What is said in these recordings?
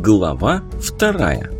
Глава вторая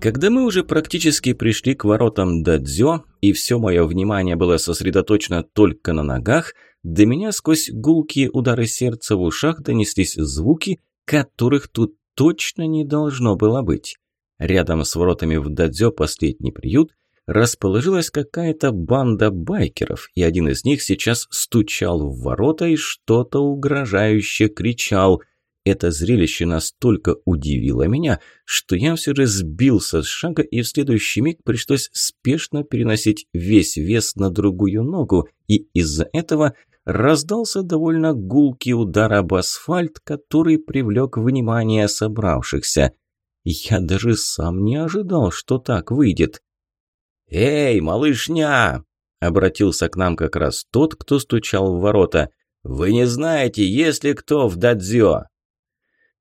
Когда мы уже практически пришли к воротам Дадзё, и все мое внимание было сосредоточено только на ногах, до меня сквозь гулкие удары сердца в ушах донеслись звуки, которых тут точно не должно было быть. Рядом с воротами в Дадзё последний приют расположилась какая-то банда байкеров, и один из них сейчас стучал в ворота и что-то угрожающе кричал. Это зрелище настолько удивило меня, что я все же сбился с шага, и в следующий миг пришлось спешно переносить весь вес на другую ногу, и из-за этого раздался довольно гулкий удар об асфальт, который привлек внимание собравшихся. Я даже сам не ожидал, что так выйдет. «Эй, малышня!» – обратился к нам как раз тот, кто стучал в ворота. «Вы не знаете, есть ли кто в Дадзё?»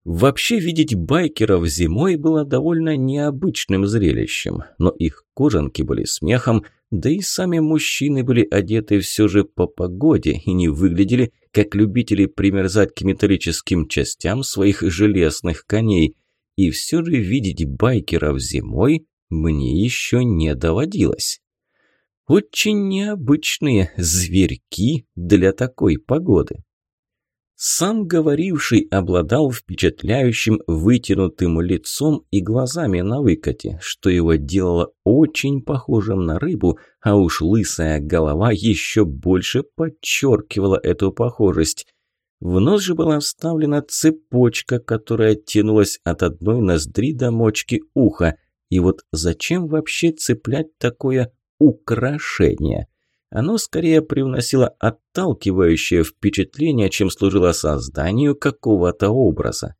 Вообще видеть байкеров зимой было довольно необычным зрелищем, но их кожанки были смехом, да и сами мужчины были одеты все же по погоде и не выглядели как любители примерзать к металлическим частям своих железных коней. И все же видеть байкеров зимой мне еще не доводилось. Очень необычные зверьки для такой погоды. Сам говоривший обладал впечатляющим вытянутым лицом и глазами на выкате, что его делало очень похожим на рыбу, а уж лысая голова еще больше подчеркивала эту похожесть. В нос же была вставлена цепочка, которая тянулась от одной ноздри до мочки уха. И вот зачем вообще цеплять такое украшение? Оно скорее привносило отталкивающее впечатление, чем служило созданию какого-то образа.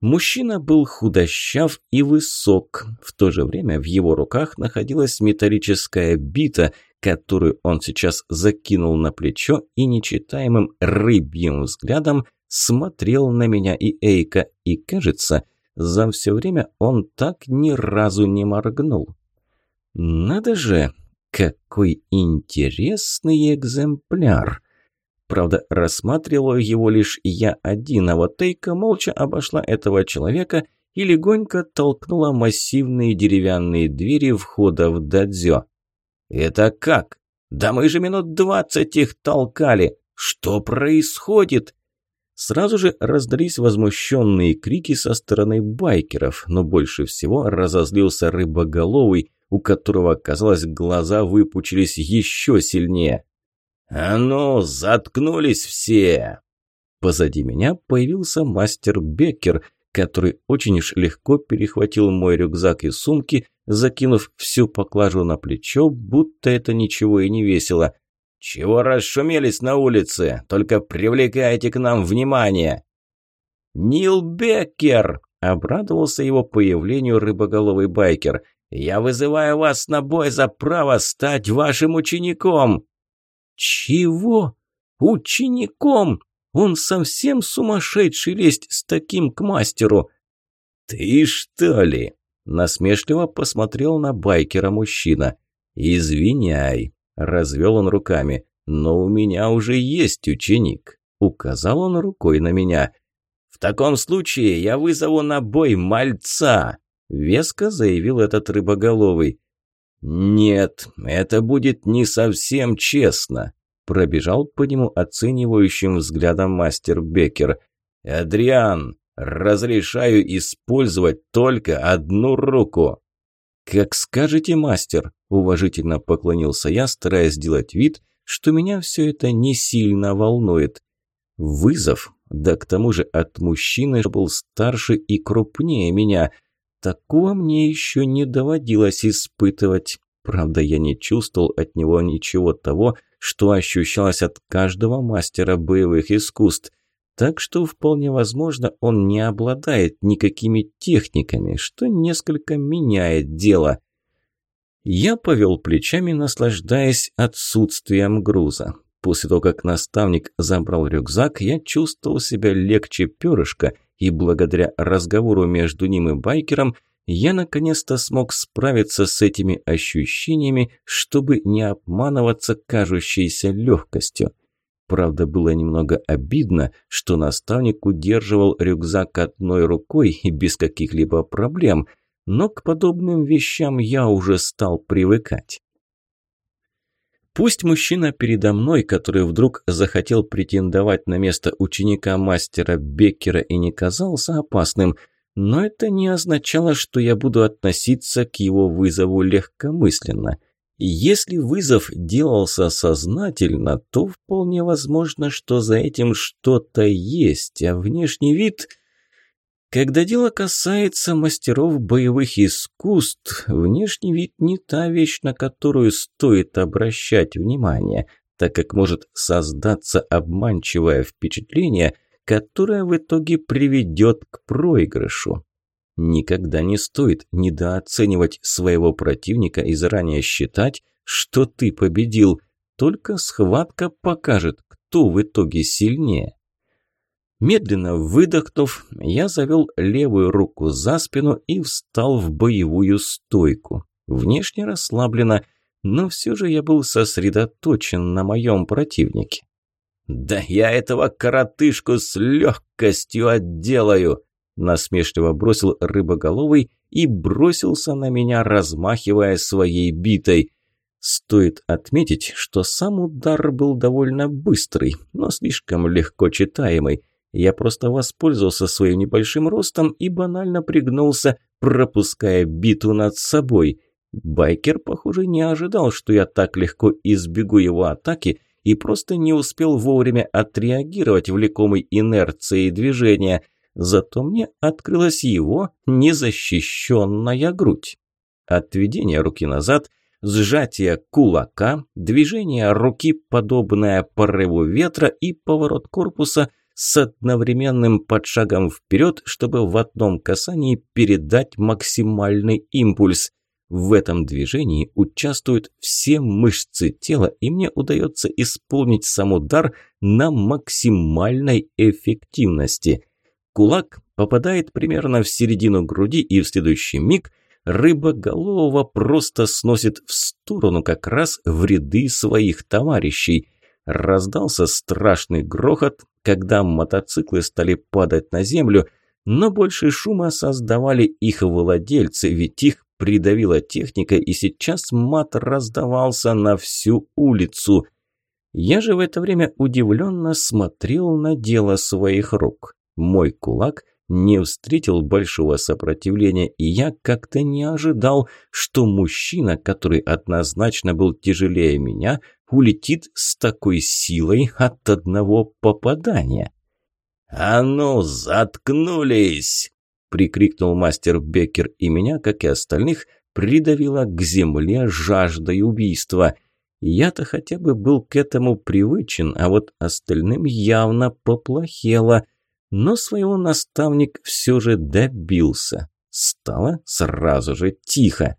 Мужчина был худощав и высок. В то же время в его руках находилась металлическая бита, которую он сейчас закинул на плечо и нечитаемым рыбьим взглядом смотрел на меня и Эйка, и, кажется, за все время он так ни разу не моргнул. «Надо же!» Какой интересный экземпляр! Правда, рассматривал его лишь я один, а вот Тейка молча обошла этого человека и легонько толкнула массивные деревянные двери входа в дадзё. «Это как? Да мы же минут двадцать их толкали! Что происходит?» Сразу же раздались возмущенные крики со стороны байкеров, но больше всего разозлился рыбоголовый, у которого, казалось, глаза выпучились еще сильнее. «А ну, заткнулись все!» Позади меня появился мастер Беккер, который очень уж легко перехватил мой рюкзак и сумки, закинув всю поклажу на плечо, будто это ничего и не весело. «Чего расшумелись на улице? Только привлекайте к нам внимание!» «Нил Беккер!» – обрадовался его появлению рыбоголовый байкер – я вызываю вас на бой за право стать вашим учеником!» «Чего? Учеником? Он совсем сумасшедший лезть с таким к мастеру!» «Ты что ли?» – насмешливо посмотрел на байкера мужчина. «Извиняй», – развел он руками, – «но у меня уже есть ученик», – указал он рукой на меня. «В таком случае я вызову на бой мальца!» Веско заявил этот рыбоголовый. «Нет, это будет не совсем честно», – пробежал по нему оценивающим взглядом мастер Беккер. «Адриан, разрешаю использовать только одну руку». «Как скажете, мастер», – уважительно поклонился я, стараясь сделать вид, что меня все это не сильно волнует. Вызов, да к тому же от мужчины был старше и крупнее меня – Такого мне еще не доводилось испытывать. Правда, я не чувствовал от него ничего того, что ощущалось от каждого мастера боевых искусств. Так что вполне возможно, он не обладает никакими техниками, что несколько меняет дело. Я повел плечами, наслаждаясь отсутствием груза. После того, как наставник забрал рюкзак, я чувствовал себя легче перышка – и благодаря разговору между ним и байкером я наконец-то смог справиться с этими ощущениями, чтобы не обманываться кажущейся легкостью. Правда, было немного обидно, что наставник удерживал рюкзак одной рукой и без каких-либо проблем, но к подобным вещам я уже стал привыкать. Пусть мужчина передо мной, который вдруг захотел претендовать на место ученика мастера Беккера и не казался опасным, но это не означало, что я буду относиться к его вызову легкомысленно. Если вызов делался сознательно, то вполне возможно, что за этим что-то есть, а внешний вид... Когда дело касается мастеров боевых искусств, внешний вид не та вещь, на которую стоит обращать внимание, так как может создаться обманчивое впечатление, которое в итоге приведет к проигрышу. Никогда не стоит недооценивать своего противника и заранее считать, что ты победил. Только схватка покажет, кто в итоге сильнее. Медленно выдохнув, я завел левую руку за спину и встал в боевую стойку. Внешне расслабленно, но все же я был сосредоточен на моем противнике. «Да я этого коротышку с легкостью отделаю!» Насмешливо бросил рыбоголовый и бросился на меня, размахивая своей битой. Стоит отметить, что сам удар был довольно быстрый, но слишком легко читаемый – я просто воспользовался своим небольшим ростом и банально пригнулся, пропуская биту над собой. Байкер, похоже, не ожидал, что я так легко избегу его атаки и просто не успел вовремя отреагировать влекомой инерцией движения. Зато мне открылась его незащищенная грудь. Отведение руки назад – сжатие кулака, движение руки, подобное порыву ветра и поворот корпуса – с одновременным подшагом вперед, чтобы в одном касании передать максимальный импульс. В этом движении участвуют все мышцы тела, и мне удается исполнить сам удар на максимальной эффективности. Кулак попадает примерно в середину груди, и в следующий миг рыбоголового просто сносит в сторону как раз в ряды своих товарищей – Раздался страшный грохот, когда мотоциклы стали падать на землю, но больше шума создавали их владельцы, ведь их придавила техника, и сейчас мат раздавался на всю улицу. Я же в это время удивленно смотрел на дело своих рук. Мой кулак не встретил большого сопротивления, и я как-то не ожидал, что мужчина, который однозначно был тяжелее меня, улетит с такой силой от одного попадания. «А ну, заткнулись!» – прикрикнул мастер Беккер, и меня, как и остальных, придавило к земле жаждой убийства. Я-то хотя бы был к этому привычен, а вот остальным явно поплохело. Но своего наставник все же добился. Стало сразу же тихо.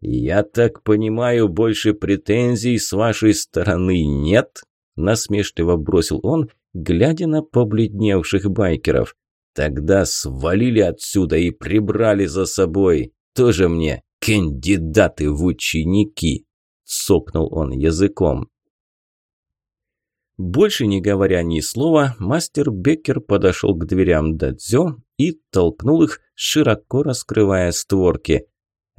«Я так понимаю, больше претензий с вашей стороны нет?» Насмешливо бросил он, глядя на побледневших байкеров. «Тогда свалили отсюда и прибрали за собой. Тоже мне кандидаты в ученики!» Цокнул он языком. Больше не говоря ни слова, мастер Беккер подошел к дверям Дадзё и толкнул их, широко раскрывая створки.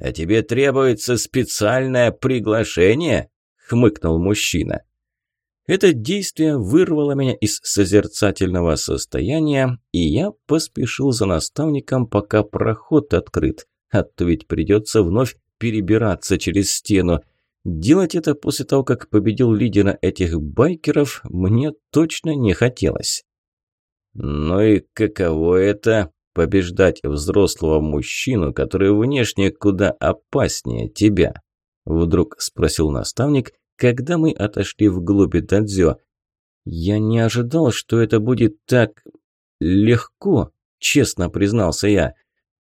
«А тебе требуется специальное приглашение?» – хмыкнул мужчина. Это действие вырвало меня из созерцательного состояния, и я поспешил за наставником, пока проход открыт, а то ведь придется вновь перебираться через стену. Делать это после того, как победил лидера этих байкеров, мне точно не хотелось. «Ну и каково это?» Побеждать взрослого мужчину, который внешне куда опаснее тебя?» Вдруг спросил наставник, когда мы отошли вглубь дадзё. «Я не ожидал, что это будет так легко», – честно признался я.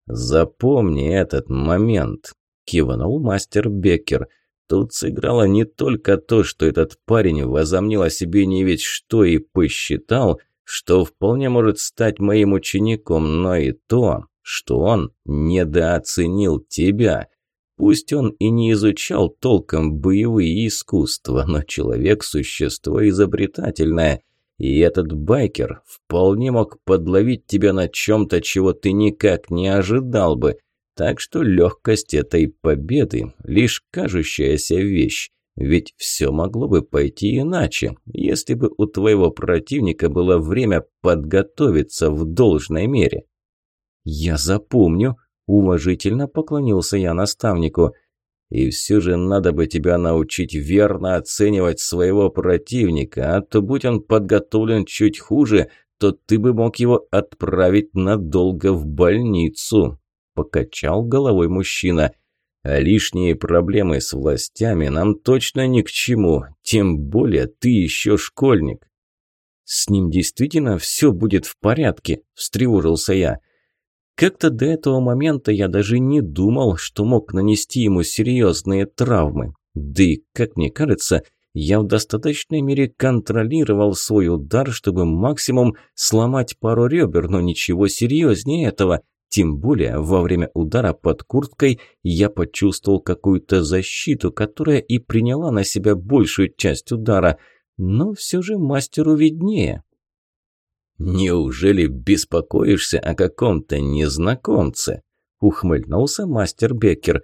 «Запомни этот момент», – кивнул мастер Беккер. «Тут сыграло не только то, что этот парень возомнил о себе не ведь что и посчитал, что вполне может стать моим учеником, но и то, что он недооценил тебя. Пусть он и не изучал толком боевые искусства, но человек – существо изобретательное. И этот байкер вполне мог подловить тебя на чем-то, чего ты никак не ожидал бы. Так что легкость этой победы – лишь кажущаяся вещь. Ведь все могло бы пойти иначе, если бы у твоего противника было время подготовиться в должной мере. «Я запомню», – уважительно поклонился я наставнику. «И все же надо бы тебя научить верно оценивать своего противника, а то будь он подготовлен чуть хуже, то ты бы мог его отправить надолго в больницу», – покачал головой мужчина – лишние проблемы с властями нам точно ни к чему, тем более ты еще школьник. С ним действительно все будет в порядке, встревожился я. Как-то до этого момента я даже не думал, что мог нанести ему серьезные травмы. Да и, как мне кажется, я в достаточной мере контролировал свой удар, чтобы максимум сломать пару ребер, но ничего серьезнее этого – тем более во время удара под курткой я почувствовал какую-то защиту, которая и приняла на себя большую часть удара, но все же мастеру виднее. «Неужели беспокоишься о каком-то незнакомце?» – ухмыльнулся мастер Беккер.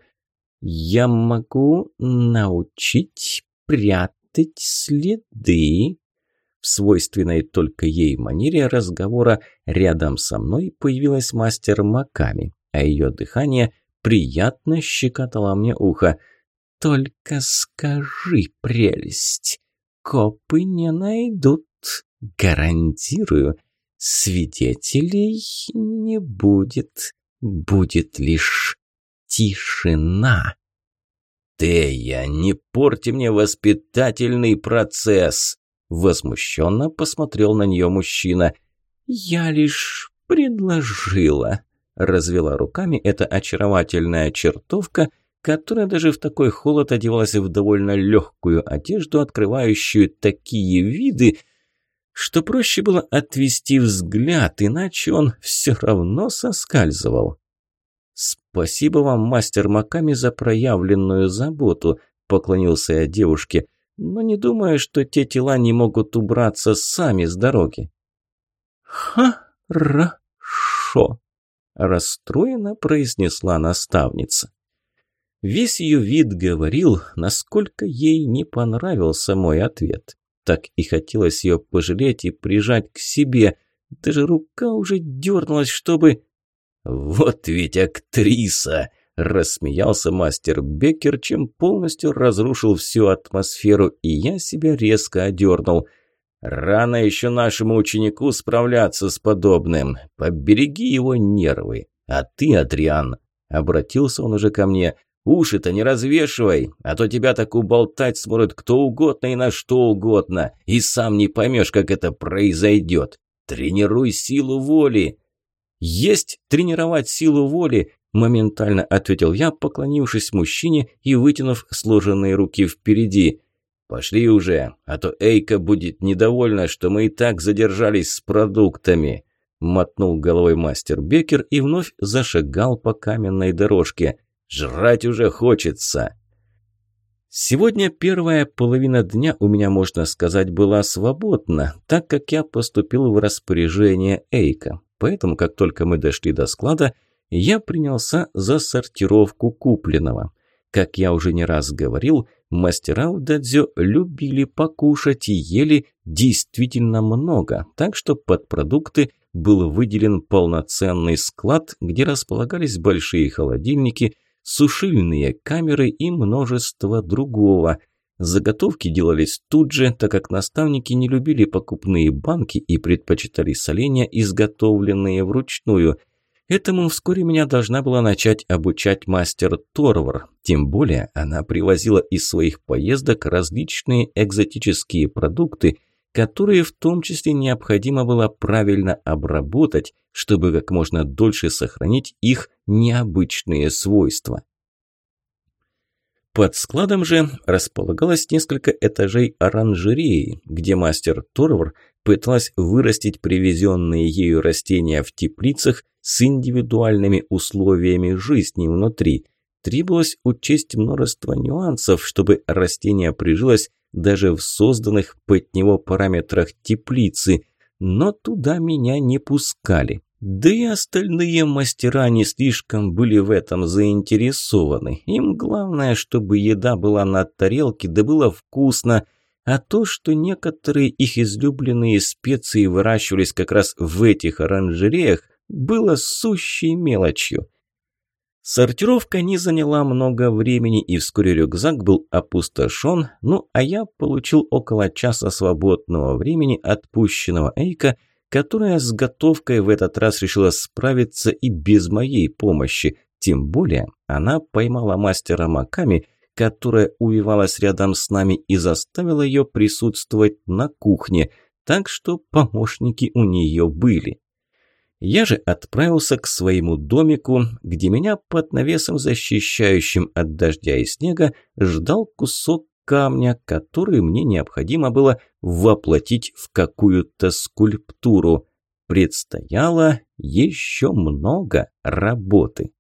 «Я могу научить прятать следы», в свойственной только ей манере разговора рядом со мной появилась мастер Маками, а ее дыхание приятно щекотало мне ухо. «Только скажи, прелесть, копы не найдут, гарантирую, свидетелей не будет, будет лишь тишина». «Тея, не порти мне воспитательный процесс!» Возмущенно посмотрел на нее мужчина. «Я лишь предложила», – развела руками эта очаровательная чертовка, которая даже в такой холод одевалась в довольно легкую одежду, открывающую такие виды, что проще было отвести взгляд, иначе он все равно соскальзывал. «Спасибо вам, мастер Маками, за проявленную заботу», – поклонился я девушке но не думаю, что те тела не могут убраться сами с дороги. «Хорошо», – расстроенно произнесла наставница. Весь ее вид говорил, насколько ей не понравился мой ответ. Так и хотелось ее пожалеть и прижать к себе. Даже рука уже дернулась, чтобы... «Вот ведь актриса!» Рассмеялся мастер Беккер, чем полностью разрушил всю атмосферу, и я себя резко одернул. Рано еще нашему ученику справляться с подобным. Побереги его нервы. А ты, Адриан, обратился он уже ко мне, уши-то не развешивай, а то тебя так уболтать сможет кто угодно и на что угодно, и сам не поймешь, как это произойдет. Тренируй силу воли. Есть тренировать силу воли, Моментально ответил я, поклонившись мужчине и вытянув сложенные руки впереди. «Пошли уже, а то Эйка будет недовольна, что мы и так задержались с продуктами», мотнул головой мастер Бекер и вновь зашагал по каменной дорожке. «Жрать уже хочется!» Сегодня первая половина дня у меня, можно сказать, была свободна, так как я поступил в распоряжение Эйка. Поэтому, как только мы дошли до склада, я принялся за сортировку купленного. Как я уже не раз говорил, мастера в дадзё любили покушать и ели действительно много, так что под продукты был выделен полноценный склад, где располагались большие холодильники, сушильные камеры и множество другого. Заготовки делались тут же, так как наставники не любили покупные банки и предпочитали соленья, изготовленные вручную – Этому вскоре меня должна была начать обучать мастер Торвар. Тем более она привозила из своих поездок различные экзотические продукты, которые в том числе необходимо было правильно обработать, чтобы как можно дольше сохранить их необычные свойства. Под складом же располагалось несколько этажей оранжереи, где мастер Торвар пыталась вырастить привезенные ею растения в теплицах с индивидуальными условиями жизни внутри. Требовалось учесть множество нюансов, чтобы растение прижилось даже в созданных под него параметрах теплицы, но туда меня не пускали. Да и остальные мастера не слишком были в этом заинтересованы. Им главное, чтобы еда была на тарелке, да было вкусно, а то, что некоторые их излюбленные специи выращивались как раз в этих оранжереях, было сущей мелочью. Сортировка не заняла много времени, и вскоре рюкзак был опустошен, ну а я получил около часа свободного времени, отпущенного Эйка, которая с готовкой в этот раз решила справиться и без моей помощи. Тем более она поймала мастера Маками, которая увивалась рядом с нами и заставила ее присутствовать на кухне, так что помощники у нее были. Я же отправился к своему домику, где меня под навесом, защищающим от дождя и снега, ждал кусок камня, который мне необходимо было воплотить в какую-то скульптуру. Предстояло еще много работы.